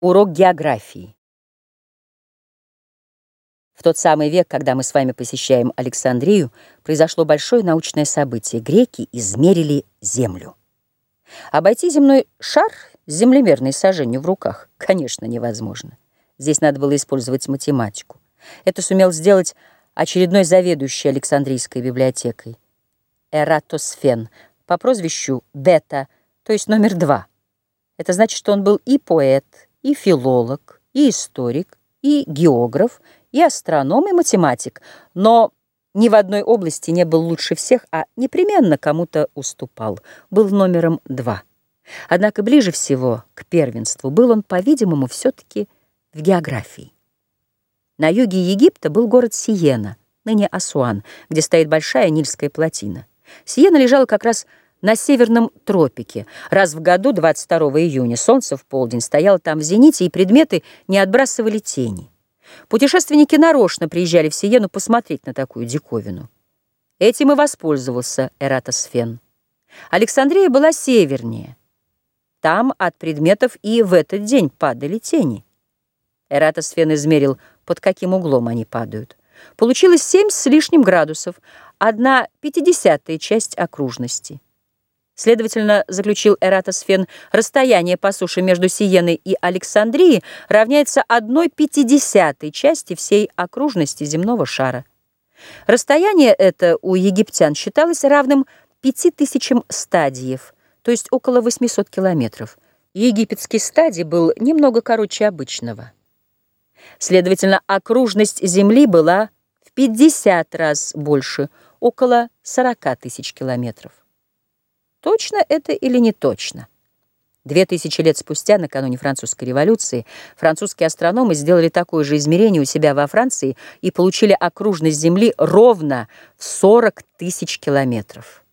Урок географии. В тот самый век, когда мы с вами посещаем Александрию, произошло большое научное событие. Греки измерили Землю. Обойти земной шар с землемерной саженью в руках, конечно, невозможно. Здесь надо было использовать математику. Это сумел сделать очередной заведующий Александрийской библиотекой. Эратосфен по прозвищу Бета, то есть номер два. Это значит, что он был и поэт, и филолог, и историк, и географ, и астроном, и математик, но ни в одной области не был лучше всех, а непременно кому-то уступал, был номером два. Однако ближе всего к первенству был он, по-видимому, все-таки в географии. На юге Египта был город Сиена, ныне Асуан, где стоит большая Нильская плотина. Сиена лежала как раз на северном тропике. Раз в году, 22 июня, солнце в полдень стояло там в зените, и предметы не отбрасывали тени. Путешественники нарочно приезжали в Сиену посмотреть на такую диковину. Этим и воспользовался Эратосфен. Александрия была севернее. Там от предметов и в этот день падали тени. Эратосфен измерил, под каким углом они падают. Получилось семь с лишним градусов, одна пятидесятая часть окружности. Следовательно, заключил Эратосфен, расстояние по суше между Сиеной и Александрией равняется одной пятидесятой части всей окружности земного шара. Расстояние это у египтян считалось равным пяти тысячам стадиев, то есть около 800 километров. Египетский стадий был немного короче обычного. Следовательно, окружность Земли была в 50 раз больше, около 40 тысяч километров. Точно это или не точно? Две тысячи лет спустя, накануне французской революции, французские астрономы сделали такое же измерение у себя во Франции и получили окружность Земли ровно в 40 тысяч километров.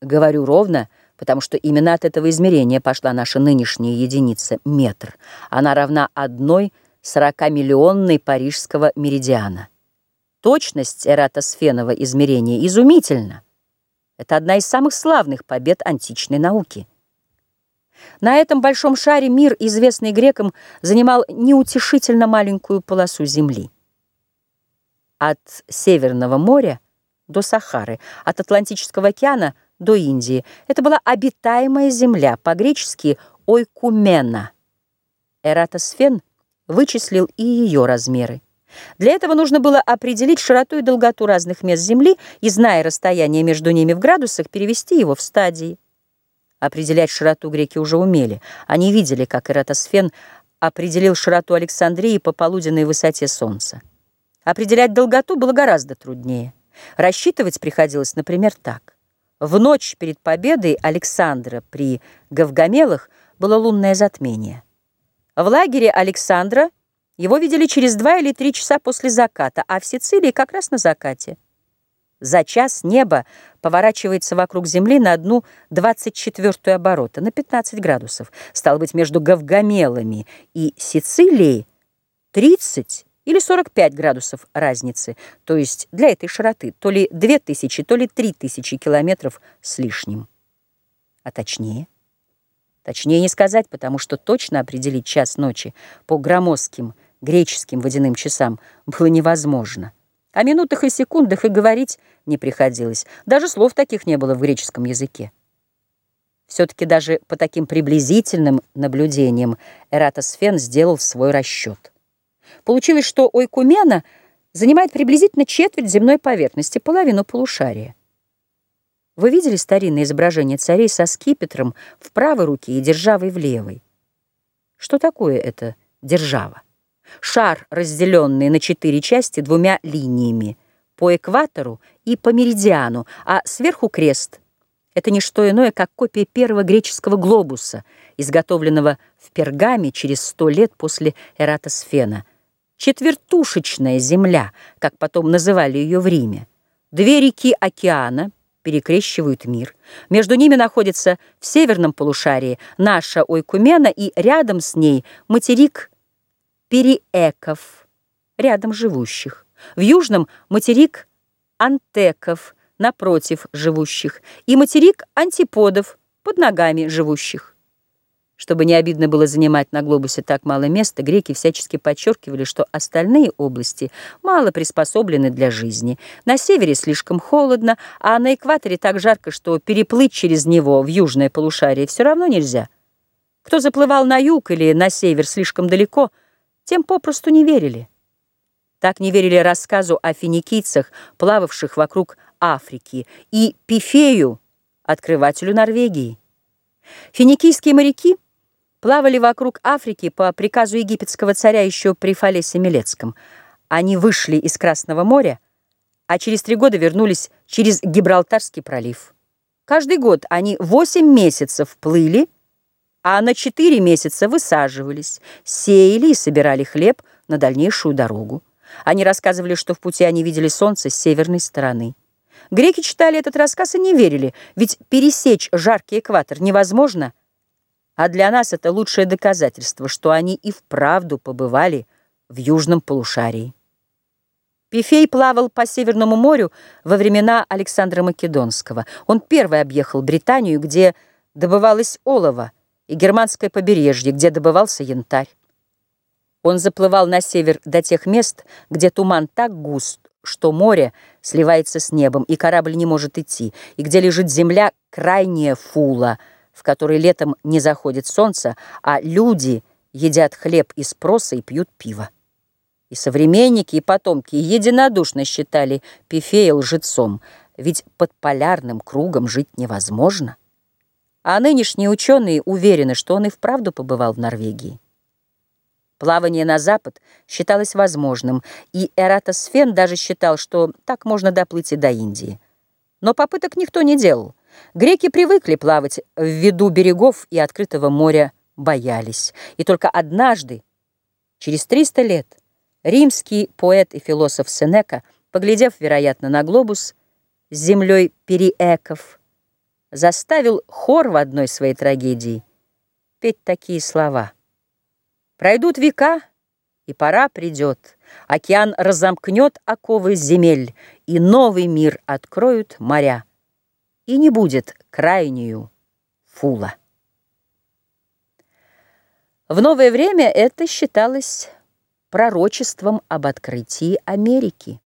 Говорю ровно, потому что именно от этого измерения пошла наша нынешняя единица — метр. Она равна одной 40-миллионной парижского меридиана. Точность эратосфенного измерения изумительна. Это одна из самых славных побед античной науки. На этом большом шаре мир, известный грекам, занимал неутешительно маленькую полосу земли. От Северного моря до Сахары, от Атлантического океана до Индии. Это была обитаемая земля, по-гречески «ойкумена». Эратосфен вычислил и ее размеры. Для этого нужно было определить широту и долготу разных мест Земли и, зная расстояние между ними в градусах, перевести его в стадии. Определять широту греки уже умели. Они видели, как Эратосфен определил широту Александрии по полуденной высоте Солнца. Определять долготу было гораздо труднее. Рассчитывать приходилось, например, так. В ночь перед победой Александра при Гавгамелах было лунное затмение. В лагере Александра его видели через два или три часа после заката, а в Сицилии как раз на закате. За час небо поворачивается вокруг Земли на одну 24 оборота, на 15 градусов. Стало быть, между Гавгамелами и Сицилией 30 или 45 градусов разницы, то есть для этой широты то ли 2000, то ли 3000 километров с лишним. А точнее? Точнее не сказать, потому что точно определить час ночи по громоздким греческим водяным часам было невозможно. О минутах и секундах и говорить не приходилось. Даже слов таких не было в греческом языке. Все-таки даже по таким приблизительным наблюдениям Эратосфен сделал свой расчет. Получилось, что Ойкумена занимает приблизительно четверть земной поверхности, половину полушария. Вы видели старинное изображение царей со скипетром в правой руке и державой в левой? Что такое это держава? Шар, разделенный на четыре части двумя линиями, по экватору и по меридиану, а сверху крест. Это не что иное, как копия первого греческого глобуса, изготовленного в Пергаме через сто лет после Эратосфена. Четвертушечная земля, как потом называли ее в Риме. Две реки океана перекрещивают мир. Между ними находится в северном полушарии наша Ойкумена и рядом с ней материк периэков, рядом живущих. В южном материк антеков, напротив живущих, и материк антиподов, под ногами живущих. Чтобы не обидно было занимать на глобусе так мало места, греки всячески подчеркивали, что остальные области мало приспособлены для жизни. На севере слишком холодно, а на экваторе так жарко, что переплыть через него в южное полушарие все равно нельзя. Кто заплывал на юг или на север слишком далеко, тем попросту не верили. Так не верили рассказу о финикийцах, плававших вокруг Африки, и Пифею, открывателю Норвегии. Финикийские моряки — плавали вокруг Африки по приказу египетского царя еще при Фалесе Милецком. Они вышли из Красного моря, а через три года вернулись через Гибралтарский пролив. Каждый год они восемь месяцев плыли, а на четыре месяца высаживались, сеяли и собирали хлеб на дальнейшую дорогу. Они рассказывали, что в пути они видели солнце с северной стороны. Греки читали этот рассказ и не верили, ведь пересечь жаркий экватор невозможно – а для нас это лучшее доказательство, что они и вправду побывали в южном полушарии. Пифей плавал по Северному морю во времена Александра Македонского. Он первый объехал Британию, где добывалось олово, и германское побережье, где добывался янтарь. Он заплывал на север до тех мест, где туман так густ, что море сливается с небом, и корабль не может идти, и где лежит земля крайняя фула — в которой летом не заходит солнце, а люди едят хлеб из проса и пьют пиво. И современники, и потомки единодушно считали Пифея лжецом, ведь под полярным кругом жить невозможно. А нынешние ученые уверены, что он и вправду побывал в Норвегии. Плавание на запад считалось возможным, и Эратосфен даже считал, что так можно доплыть и до Индии. Но попыток никто не делал. Греки привыкли плавать в виду берегов и открытого моря боялись. И только однажды, через 300 лет, римский поэт и философ Сенека, поглядев, вероятно, на глобус с землей периэков, заставил хор в одной своей трагедии петь такие слова. «Пройдут века, и пора придет, океан разомкнет оковы земель, и новый мир откроют моря» и не будет крайнюю фула. В новое время это считалось пророчеством об открытии Америки.